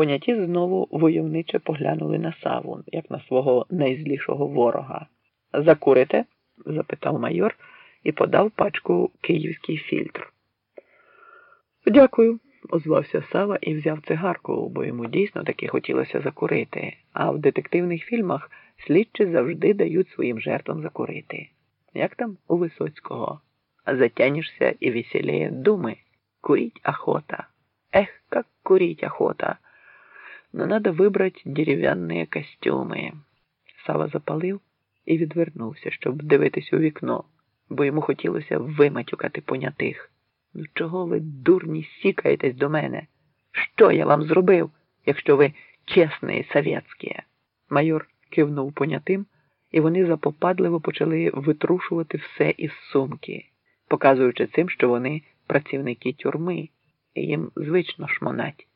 Поняті знову войовниче поглянули на Саву, як на свого найзлішого ворога. Закурите? запитав майор і подав пачку київський фільтр. Дякую, озвався Сава і взяв цигарку, бо йому дійсно таки хотілося закурити, а в детективних фільмах слідчі завжди дають своїм жертвам закурити. Як там у Висоцького? Затянешься и веселее думы. Курить охота. Эх, как курить охота. Но надо вибрати дерев'яні костюми. Сава запалив і відвернувся, щоб дивитись у вікно, бо йому хотілося виматюкати понятих. Ну чого ви, дурні, сікаєтесь до мене? Що я вам зробив, якщо ви чесні совєтські? Майор кивнув понятим, і вони запопадливо почали витрушувати все із сумки, показуючи цим, що вони працівники тюрми, і їм звично шмонать.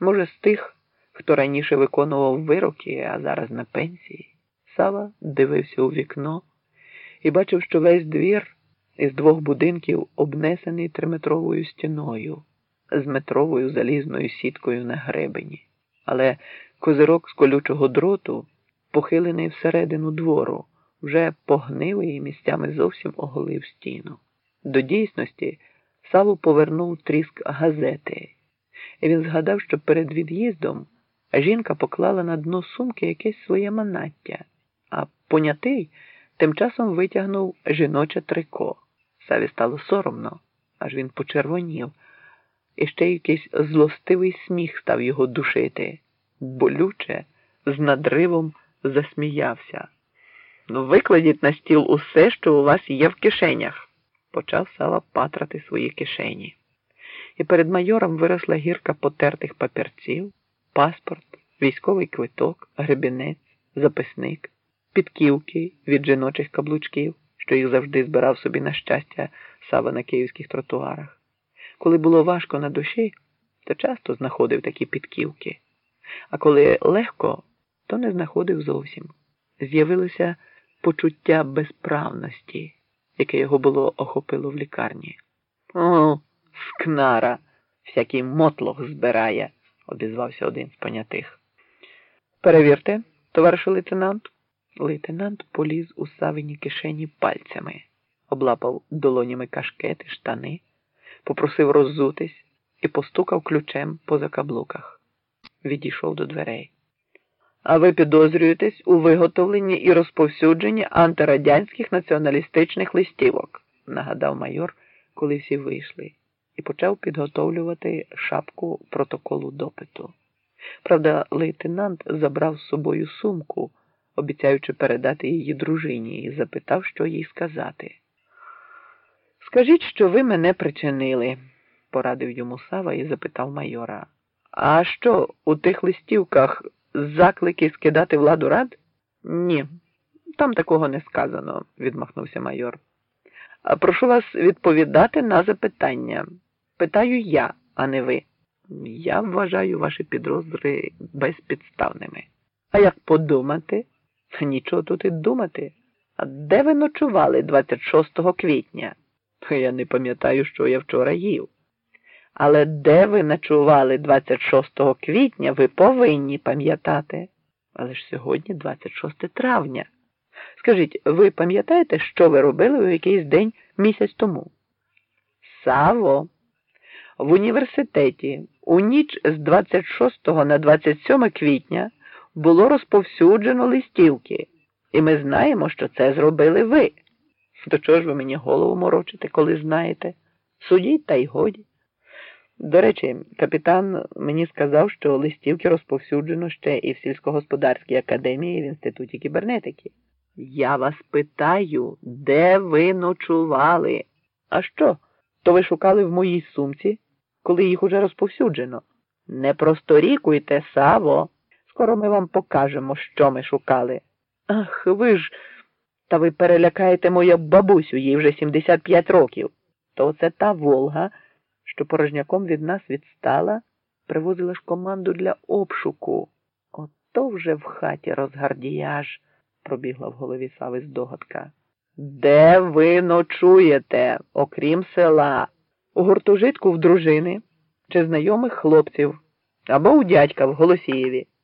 Може, з тих, хто раніше виконував вироки, а зараз на пенсії. Сава дивився у вікно і бачив, що весь двір із двох будинків обнесений триметровою стіною з метровою залізною сіткою на гребені, але козирок з колючого дроту похилений всередину двору, вже погнивий і місцями зовсім оголив стіну. До дійсності Саву повернув тріск газети, і він згадав, що перед від'їздом жінка поклала на дно сумки якесь своє манаття, а понятий тим часом витягнув жіноче трико. Саві стало соромно, аж він почервонів, і ще якийсь злостивий сміх став його душити, болюче, з надривом засміявся. Ну, викладіть на стіл усе, що у вас є в кишенях, почав Сава патрати свої кишені. І перед майором виросла гірка потертих папірців, паспорт, військовий квиток, гребінець, записник, підківки від жіночих каблучків, що їх завжди збирав собі на щастя Сава на київських тротуарах. Коли було важко на душі, то часто знаходив такі підківки, а коли легко, то не знаходив зовсім. З'явилося почуття безправності, яке його було охопило в лікарні. О, скнара, всякий мотлох збирає, обізвався один з понятих. Перевірте, товаришу лейтенант. Лейтенант поліз у савині кишені пальцями, облапав долонями кашкети, штани, попросив роззутись і постукав ключем по закаблуках. Відійшов до дверей. А ви підозрюєтесь у виготовленні і розповсюдженні антирадянських націоналістичних листівок, нагадав майор, коли всі вийшли, і почав підготовлювати шапку протоколу допиту. Правда, лейтенант забрав з собою сумку, обіцяючи передати її дружині, і запитав, що їй сказати. Скажіть, що ви мене причинили, порадив йому Сава і запитав майора. А що у тих листівках заклики скидати владу рад? Ні, там такого не сказано, відмахнувся майор. Прошу вас відповідати на запитання. Питаю я, а не ви. Я вважаю ваші підозри безпідставними. А як подумати? Нічого тут і думати. А де ви ночували 26 квітня? Я не пам'ятаю, що я вчора їв. Але де ви ночували 26 квітня, ви повинні пам'ятати. Але ж сьогодні 26 травня. Скажіть, ви пам'ятаєте, що ви робили у якийсь день місяць тому? Саво, в університеті у ніч з 26 на 27 квітня було розповсюджено листівки, і ми знаємо, що це зробили ви. До чого ж ви мені голову морочите, коли знаєте? Судіть та й годі. До речі, капітан мені сказав, що листівки розповсюджено ще і в сільськогосподарській академії і в інституті кібернетики. Я вас питаю, де ви ночували? А що? То ви шукали в моїй сумці, коли їх уже розповсюджено? Не просторікуйте, Саво. Скоро ми вам покажемо, що ми шукали. Ах, ви ж. Та ви перелякаєте мою бабусю, їй вже 75 років. То це та Волга що порожняком від нас відстала, привозила ж команду для обшуку. Ото вже в хаті розгардіяж, пробігла в голові Сави здогадка. Де ви ночуєте, окрім села? У гуртожитку в дружини чи знайомих хлопців, Або у дядька в Голосієві.